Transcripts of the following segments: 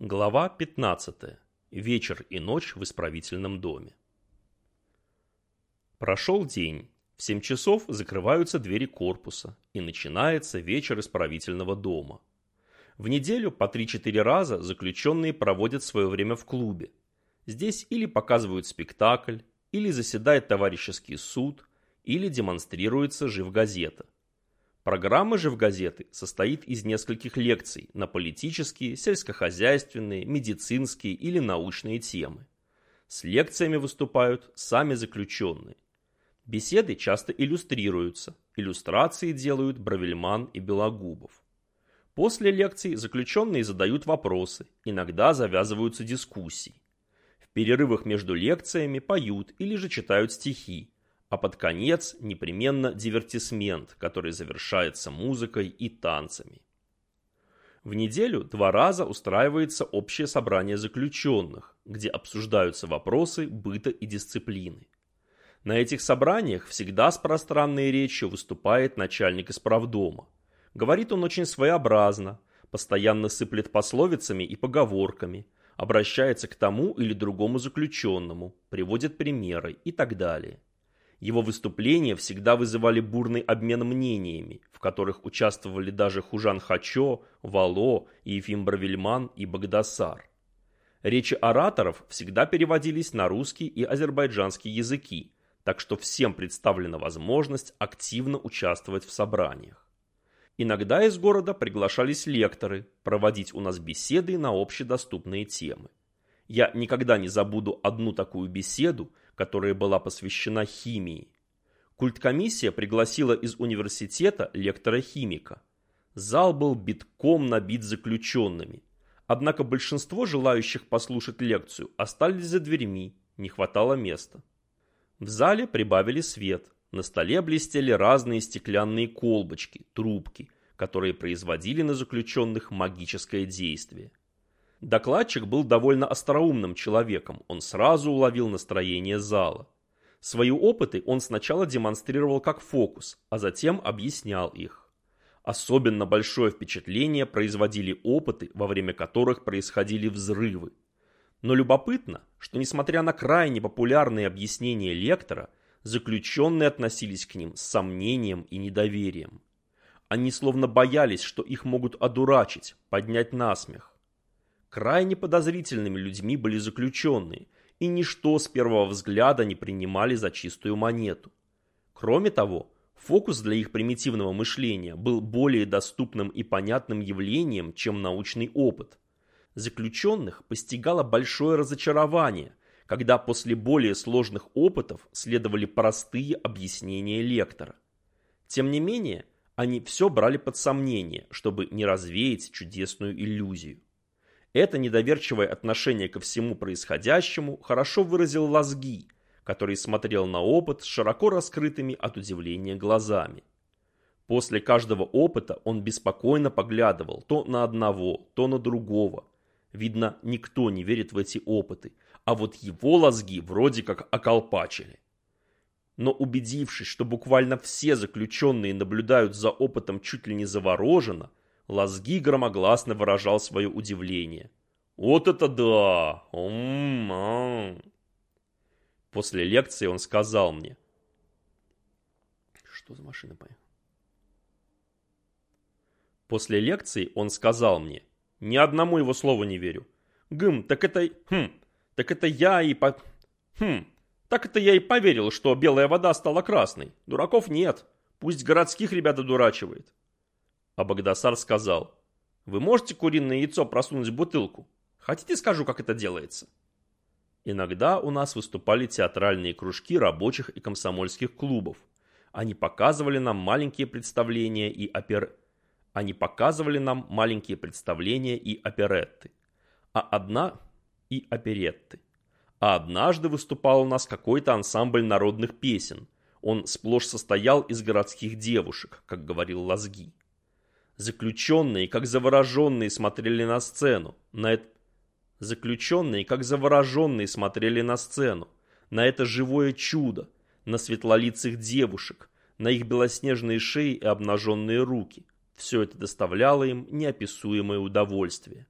Глава 15. Вечер и ночь в исправительном доме. Прошел день. В 7 часов закрываются двери корпуса, и начинается вечер исправительного дома. В неделю по 3-4 раза заключенные проводят свое время в клубе. Здесь или показывают спектакль, или заседает товарищеский суд, или демонстрируется живгазета. Программа же в газеты состоит из нескольких лекций на политические, сельскохозяйственные, медицинские или научные темы. С лекциями выступают сами заключенные. Беседы часто иллюстрируются. Иллюстрации делают Бравельман и Белогубов. После лекций заключенные задают вопросы, иногда завязываются дискуссии. В перерывах между лекциями поют или же читают стихи, а под конец непременно дивертисмент, который завершается музыкой и танцами. В неделю два раза устраивается общее собрание заключенных, где обсуждаются вопросы быта и дисциплины. На этих собраниях всегда с пространной речью выступает начальник исправдома. Говорит он очень своеобразно, постоянно сыплет пословицами и поговорками, обращается к тому или другому заключенному, приводит примеры и так далее. Его выступления всегда вызывали бурный обмен мнениями, в которых участвовали даже Хужан Хачо, Вало, Ефим Бравельман и Багдасар. Речи ораторов всегда переводились на русский и азербайджанский языки, так что всем представлена возможность активно участвовать в собраниях. Иногда из города приглашались лекторы проводить у нас беседы на общедоступные темы. Я никогда не забуду одну такую беседу, которая была посвящена химии. Культкомиссия пригласила из университета лектора-химика. Зал был битком набит заключенными. Однако большинство желающих послушать лекцию остались за дверьми, не хватало места. В зале прибавили свет. На столе блестели разные стеклянные колбочки, трубки, которые производили на заключенных магическое действие. Докладчик был довольно остроумным человеком, он сразу уловил настроение зала. Свои опыты он сначала демонстрировал как фокус, а затем объяснял их. Особенно большое впечатление производили опыты, во время которых происходили взрывы. Но любопытно, что несмотря на крайне популярные объяснения лектора, заключенные относились к ним с сомнением и недоверием. Они словно боялись, что их могут одурачить, поднять насмех. Крайне подозрительными людьми были заключенные, и ничто с первого взгляда не принимали за чистую монету. Кроме того, фокус для их примитивного мышления был более доступным и понятным явлением, чем научный опыт. Заключенных постигало большое разочарование, когда после более сложных опытов следовали простые объяснения лектора. Тем не менее, они все брали под сомнение, чтобы не развеять чудесную иллюзию. Это недоверчивое отношение ко всему происходящему хорошо выразил Лазги, который смотрел на опыт с широко раскрытыми от удивления глазами. После каждого опыта он беспокойно поглядывал то на одного, то на другого. Видно, никто не верит в эти опыты, а вот его лазги вроде как околпачили. Но убедившись, что буквально все заключенные наблюдают за опытом чуть ли не завороженно, Лазги громогласно выражал свое удивление. «Вот это да! М -м -м. После лекции он сказал мне. Что за машина поехала? После лекции он сказал мне. Ни одному его слову не верю. Гм, так это... Хм, так это я и по... Хм, так это я и поверил, что белая вода стала красной. Дураков нет. Пусть городских ребят одурачивает. А Багдасар сказал, «Вы можете куриное яйцо просунуть в бутылку? Хотите скажу, как это делается?» Иногда у нас выступали театральные кружки рабочих и комсомольских клубов. Они показывали нам маленькие представления и опер... Они показывали нам маленькие представления и оперетты. А одна... и оперетты. А однажды выступал у нас какой-то ансамбль народных песен. Он сплошь состоял из городских девушек, как говорил Лазги. Заключенные, как завороженные, смотрели на сцену. На это... Заключенные, как завороженные, смотрели на сцену. На это живое чудо. На светлолицых девушек. На их белоснежные шеи и обнаженные руки. Все это доставляло им неописуемое удовольствие.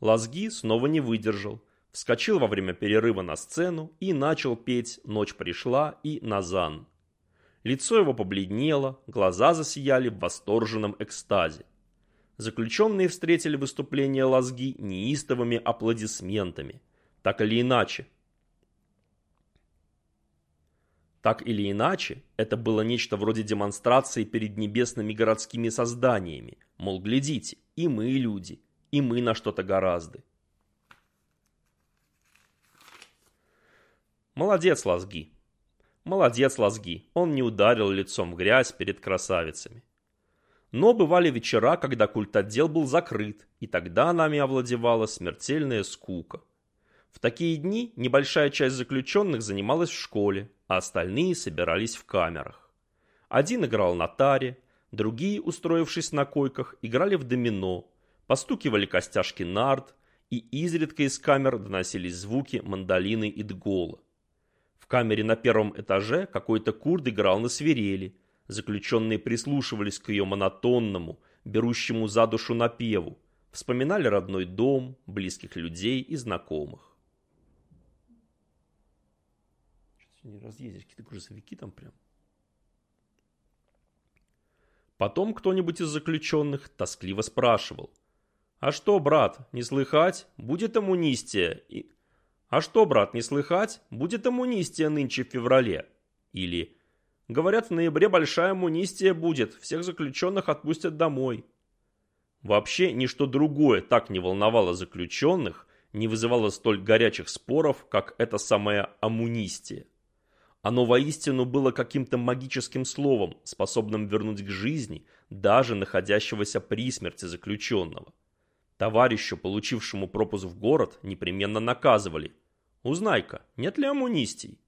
Лазги снова не выдержал, вскочил во время перерыва на сцену и начал петь «Ночь пришла» и «Назан». Лицо его побледнело, глаза засияли в восторженном экстазе. Заключенные встретили выступление Лазги неистовыми аплодисментами. Так или иначе. Так или иначе, это было нечто вроде демонстрации перед небесными городскими созданиями. Мол, глядите, и мы люди, и мы на что-то гораздо. Молодец, Лазги. Молодец, Лазги. Он не ударил лицом в грязь перед красавицами. Но бывали вечера, когда культотдел был закрыт, и тогда нами овладевала смертельная скука. В такие дни небольшая часть заключенных занималась в школе, а остальные собирались в камерах. Один играл на таре, другие, устроившись на койках, играли в домино, постукивали костяшки нард, и изредка из камер доносились звуки мандолины и дгола. Камере на первом этаже какой-то курд играл на свирели – Заключенные прислушивались к ее монотонному, берущему за душу напеву, вспоминали родной дом, близких людей и знакомых. Не разъездишь, какие-то грузовики там прям. Потом кто-нибудь из заключенных тоскливо спрашивал. «А что, брат, не слыхать? Будет амунистия?» И... «А что, брат, не слыхать? Будет амунистия нынче в феврале?» Или Говорят, в ноябре большая амунистия будет, всех заключенных отпустят домой. Вообще ничто другое так не волновало заключенных, не вызывало столь горячих споров, как эта самая амунистия. Оно воистину было каким-то магическим словом, способным вернуть к жизни даже находящегося при смерти заключенного. Товарищу, получившему пропуск в город, непременно наказывали. «Узнай-ка, нет ли амунистий?»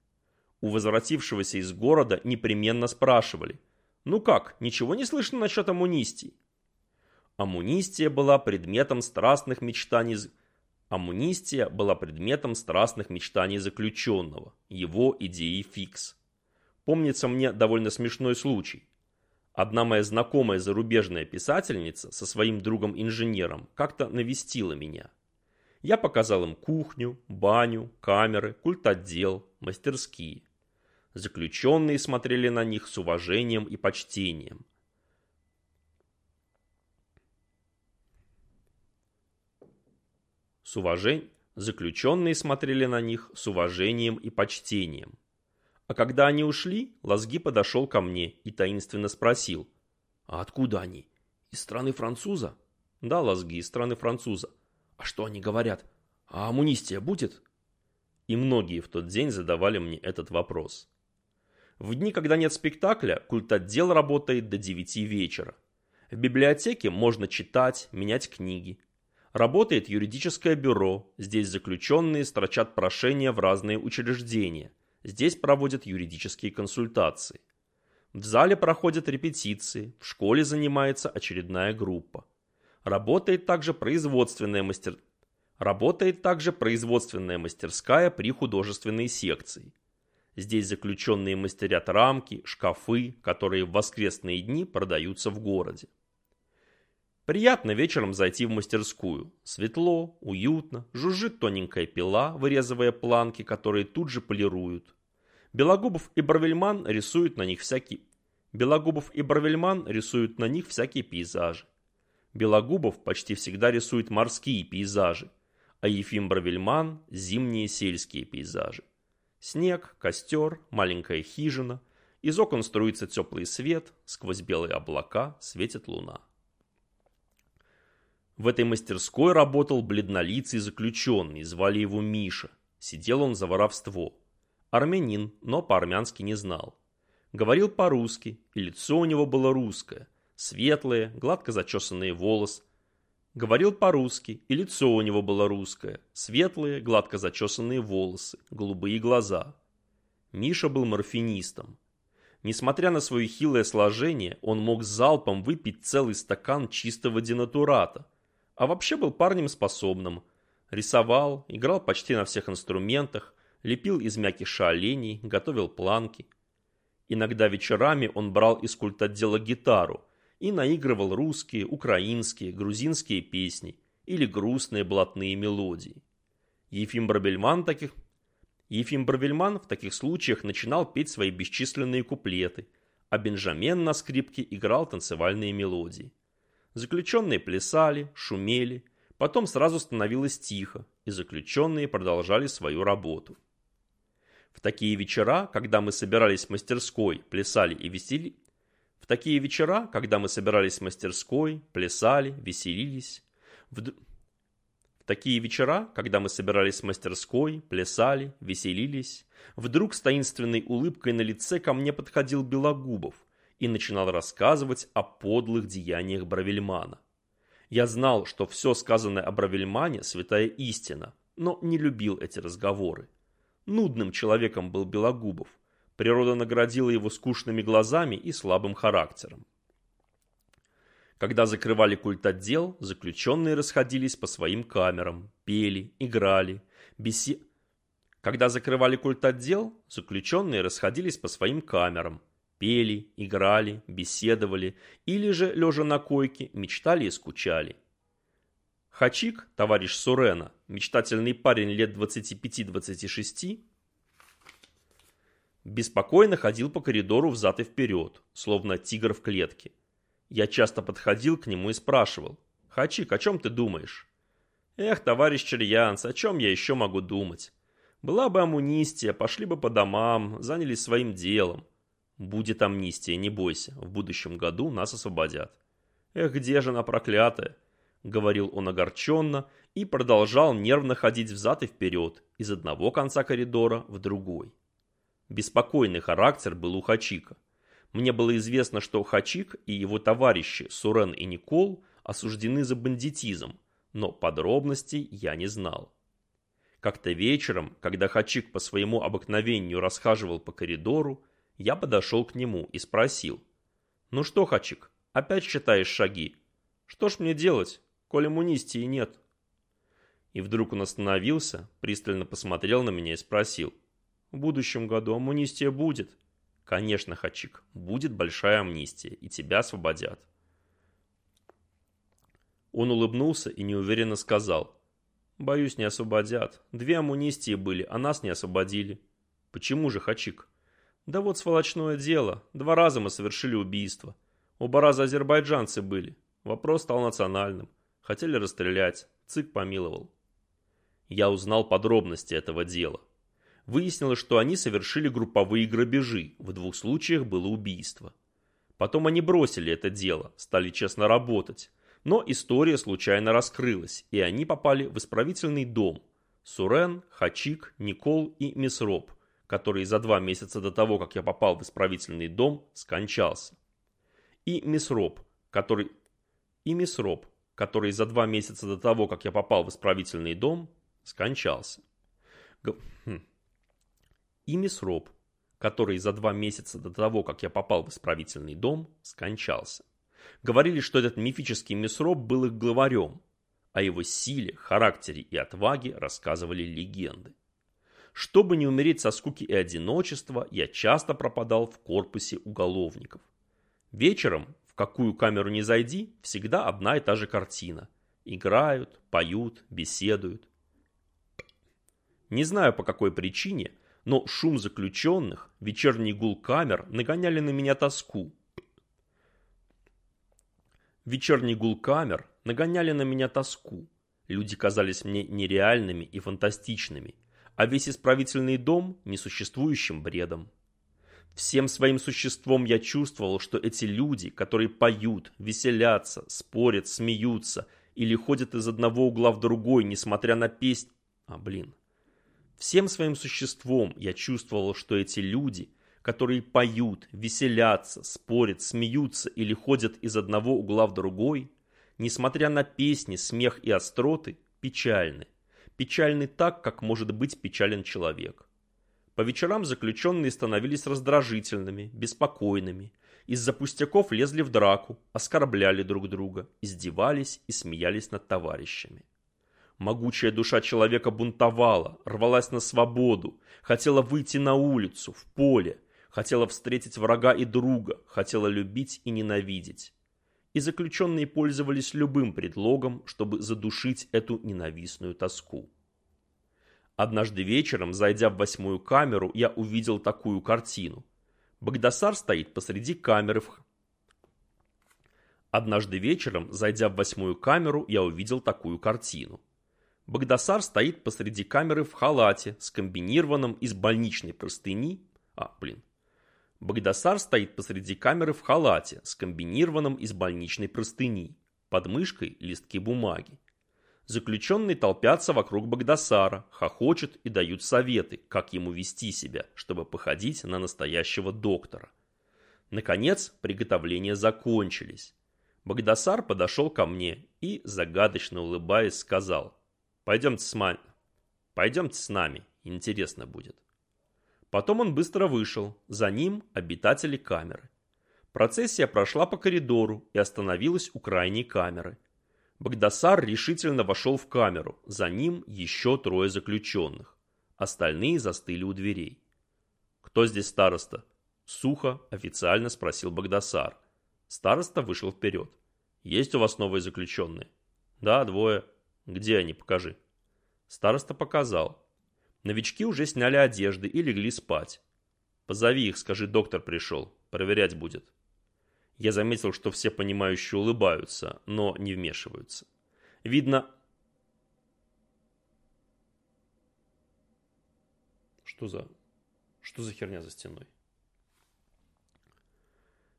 У возвратившегося из города непременно спрашивали. «Ну как, ничего не слышно насчет амунистии?» Амунистия была предметом страстных мечтаний Амунистия была предметом страстных мечтаний заключенного, его идеи фикс. Помнится мне довольно смешной случай. Одна моя знакомая зарубежная писательница со своим другом-инженером как-то навестила меня. Я показал им кухню, баню, камеры, культотдел, мастерские. Заключенные смотрели на них с уважением и почтением. С уважением заключенные смотрели на них с уважением и почтением. А когда они ушли, Лазги подошел ко мне и таинственно спросил. «А откуда они? Из страны француза?» «Да, Лазги, из страны француза». «А что они говорят? А амунистия будет?» И многие в тот день задавали мне этот вопрос. В дни, когда нет спектакля, культ отдел работает до 9 вечера. В библиотеке можно читать, менять книги. Работает юридическое бюро, здесь заключенные строчат прошения в разные учреждения. Здесь проводят юридические консультации. В зале проходят репетиции, в школе занимается очередная группа. Работает также производственная мастер... Работает также производственная мастерская при художественной секции. Здесь заключенные мастерят рамки, шкафы, которые в воскресные дни продаются в городе. Приятно вечером зайти в мастерскую. Светло, уютно, жужжит тоненькая пила, вырезывая планки, которые тут же полируют. Белогубов и Барвельман рисуют на них всякие... Белогубов и Барвельман рисуют на них всякие пейзажи. Белогубов почти всегда рисует морские пейзажи, а Ефим Барвельман – зимние сельские пейзажи. Снег, костер, маленькая хижина. Из окон струится теплый свет, сквозь белые облака светит луна. В этой мастерской работал бледнолицый заключенный, звали его Миша. Сидел он за воровство. Армянин, но по-армянски не знал. Говорил по-русски, и лицо у него было русское. Светлые, гладко зачесанные волосы, Говорил по-русски, и лицо у него было русское. Светлые, гладко зачесанные волосы, голубые глаза. Миша был морфинистом. Несмотря на свое хилое сложение, он мог залпом выпить целый стакан чистого денатурата. А вообще был парнем способным. Рисовал, играл почти на всех инструментах, лепил из мякиша оленей, готовил планки. Иногда вечерами он брал из культотдела гитару – и наигрывал русские, украинские, грузинские песни или грустные блатные мелодии. Ефим Брабельман, таких... Ефим Бравельман в таких случаях начинал петь свои бесчисленные куплеты, а Бенджамен на скрипке играл танцевальные мелодии. Заключенные плясали, шумели, потом сразу становилось тихо, и заключенные продолжали свою работу. В такие вечера, когда мы собирались в мастерской, плясали и весели... В такие вечера, когда мы собирались в мастерской, плясали, веселились... В... в такие вечера, когда мы собирались в мастерской, плясали, веселились... Вдруг с таинственной улыбкой на лице ко мне подходил Белогубов и начинал рассказывать о подлых деяниях Бравельмана. Я знал, что все сказанное о Бравельмане – святая истина, но не любил эти разговоры. Нудным человеком был Белогубов. Природа наградила его скучными глазами и слабым характером. Когда закрывали культ отдел, заключенные расходились по своим камерам, пели, играли, беси... Когда закрывали культ отдел, заключенные расходились по своим камерам, пели, играли, беседовали или же, лежа на койке, мечтали и скучали. Хачик, товарищ Сурена, мечтательный парень лет 25-26, беспокойно ходил по коридору взад и вперед, словно тигр в клетке. Я часто подходил к нему и спрашивал, «Хачик, о чем ты думаешь?» «Эх, товарищ Черьянц, о чем я еще могу думать? Была бы амунистия, пошли бы по домам, занялись своим делом. Будет амнистия, не бойся, в будущем году нас освободят». «Эх, где же она проклятая?» — говорил он огорченно и продолжал нервно ходить взад и вперед, из одного конца коридора в другой. Беспокойный характер был у Хачика. Мне было известно, что Хачик и его товарищи Сурен и Никол осуждены за бандитизм, но подробностей я не знал. Как-то вечером, когда Хачик по своему обыкновению расхаживал по коридору, я подошел к нему и спросил. «Ну что, Хачик, опять считаешь шаги? Что ж мне делать? коль амунистии нет. И вдруг он остановился, пристально посмотрел на меня и спросил. В будущем году амнистия будет? Конечно, Хачик, будет большая амнистия, и тебя освободят. Он улыбнулся и неуверенно сказал. Боюсь, не освободят. Две амунистии были, а нас не освободили. Почему же, Хачик? Да вот сволочное дело. Два раза мы совершили убийство. Оба раза азербайджанцы были. Вопрос стал национальным. Хотели расстрелять, ЦИК помиловал. Я узнал подробности этого дела. Выяснилось, что они совершили групповые грабежи, в двух случаях было убийство. Потом они бросили это дело, стали честно работать. Но история случайно раскрылась, и они попали в исправительный дом. Сурен, Хачик, Никол и Месроп, который за два месяца до того, как я попал в исправительный дом, скончался. И Месроп, который... И Месроп, который за два месяца до того, как я попал в исправительный дом, скончался. Г... Хм. И мисс Роб, который за два месяца до того, как я попал в исправительный дом, скончался. Говорили, что этот мифический мисс Роб был их главарем. О его силе, характере и отваге рассказывали легенды. Чтобы не умереть со скуки и одиночества, я часто пропадал в корпусе уголовников. Вечером какую камеру не зайди, всегда одна и та же картина. Играют, поют, беседуют. Не знаю по какой причине, но шум заключенных, вечерний гул камер нагоняли на меня тоску. Вечерний гул камер нагоняли на меня тоску. Люди казались мне нереальными и фантастичными, а весь исправительный дом – несуществующим бредом. Всем своим существом я чувствовал, что эти люди, которые поют, веселятся, спорят, смеются или ходят из одного угла в другой, несмотря на песнь... А, блин. Всем своим существом я чувствовал, что эти люди, которые поют, веселятся, спорят, смеются или ходят из одного угла в другой, несмотря на песни, смех и остроты, печальны. Печальны так, как может быть печален человек. По вечерам заключенные становились раздражительными, беспокойными. Из-за пустяков лезли в драку, оскорбляли друг друга, издевались и смеялись над товарищами. Могучая душа человека бунтовала, рвалась на свободу, хотела выйти на улицу, в поле, хотела встретить врага и друга, хотела любить и ненавидеть. И заключенные пользовались любым предлогом, чтобы задушить эту ненавистную тоску. Однажды вечером, зайдя в восьмую камеру, я увидел такую картину. Багдасар стоит посреди камеры. Однажды вечером, зайдя в восьмую камеру, я увидел такую картину. Багдасар стоит посреди камеры в халате, скомбинированном из больничной простыни... А, блин. Багдасар стоит посреди камеры в халате, скомбинированном из больничной простыни. Под мышкой листки бумаги. Заключенные толпятся вокруг Багдасара, хохочут и дают советы, как ему вести себя, чтобы походить на настоящего доктора. Наконец, приготовления закончились. Багдасар подошел ко мне и, загадочно улыбаясь, сказал, «Пойдемте с, ма... Пойдемте с нами, интересно будет». Потом он быстро вышел, за ним обитатели камеры. Процессия прошла по коридору и остановилась у крайней камеры – Багдасар решительно вошел в камеру, за ним еще трое заключенных. Остальные застыли у дверей. «Кто здесь староста?» Сухо, официально спросил Багдасар. Староста вышел вперед. «Есть у вас новые заключенные?» «Да, двое». «Где они? Покажи». Староста показал. Новички уже сняли одежды и легли спать. «Позови их, скажи, доктор пришел. Проверять будет». Я заметил, что все понимающие улыбаются, но не вмешиваются. Видно... Что за... Что за херня за стеной?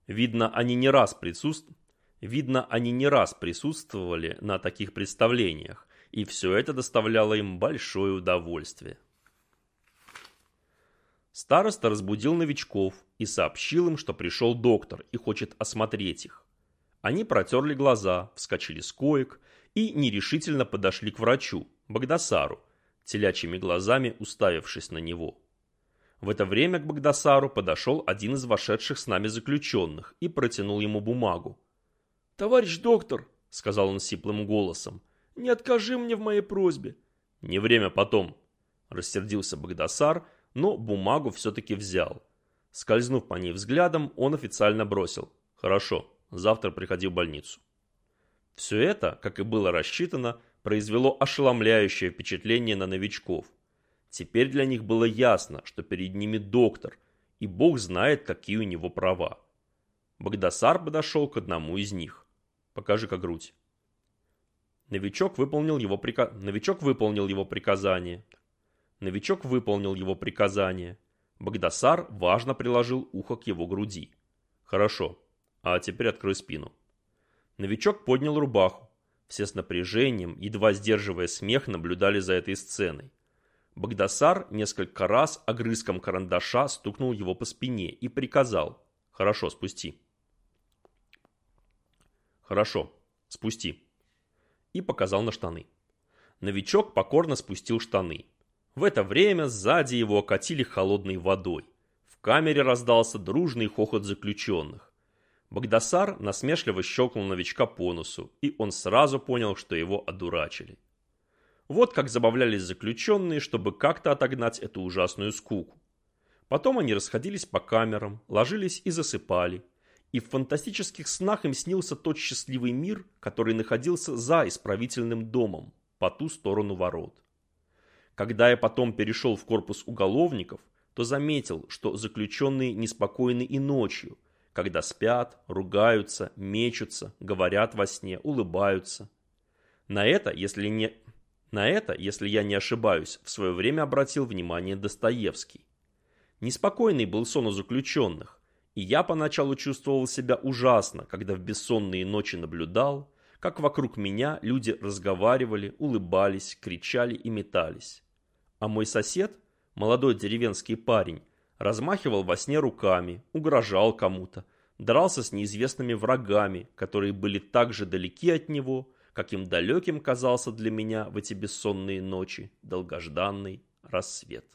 Видно, они не раз присутствовали... Видно, они не раз присутствовали на таких представлениях, и все это доставляло им большое удовольствие. Староста разбудил новичков и сообщил им, что пришел доктор и хочет осмотреть их. Они протерли глаза, вскочили с коек и нерешительно подошли к врачу, Багдасару, телячьими глазами уставившись на него. В это время к Багдасару подошел один из вошедших с нами заключенных и протянул ему бумагу. «Товарищ доктор», — сказал он сиплым голосом, — «не откажи мне в моей просьбе». «Не время потом», — рассердился Багдасар, — но бумагу все-таки взял. Скользнув по ней взглядом, он официально бросил. «Хорошо, завтра приходи в больницу». Все это, как и было рассчитано, произвело ошеломляющее впечатление на новичков. Теперь для них было ясно, что перед ними доктор, и бог знает, какие у него права. Багдасар подошел к одному из них. «Покажи-ка грудь». Новичок выполнил его, прика... Новичок выполнил его приказание. Новичок выполнил его приказание. Багдасар важно приложил ухо к его груди. «Хорошо. А теперь открой спину». Новичок поднял рубаху. Все с напряжением, едва сдерживая смех, наблюдали за этой сценой. Багдасар несколько раз огрызком карандаша стукнул его по спине и приказал «Хорошо, спусти». «Хорошо, спусти». И показал на штаны. Новичок покорно спустил штаны. В это время сзади его окатили холодной водой. В камере раздался дружный хохот заключенных. Багдасар насмешливо щелкнул новичка по носу, и он сразу понял, что его одурачили. Вот как забавлялись заключенные, чтобы как-то отогнать эту ужасную скуку. Потом они расходились по камерам, ложились и засыпали. И в фантастических снах им снился тот счастливый мир, который находился за исправительным домом, по ту сторону ворот. Когда я потом перешел в корпус уголовников, то заметил, что заключенные неспокойны и ночью, когда спят, ругаются, мечутся, говорят во сне, улыбаются. На это, если не... На это, если я не ошибаюсь, в свое время обратил внимание Достоевский. Неспокойный был сон у заключенных, и я поначалу чувствовал себя ужасно, когда в бессонные ночи наблюдал, как вокруг меня люди разговаривали, улыбались, кричали и метались. А мой сосед, молодой деревенский парень, размахивал во сне руками, угрожал кому-то, дрался с неизвестными врагами, которые были так же далеки от него, каким далеким казался для меня в эти бессонные ночи долгожданный рассвет.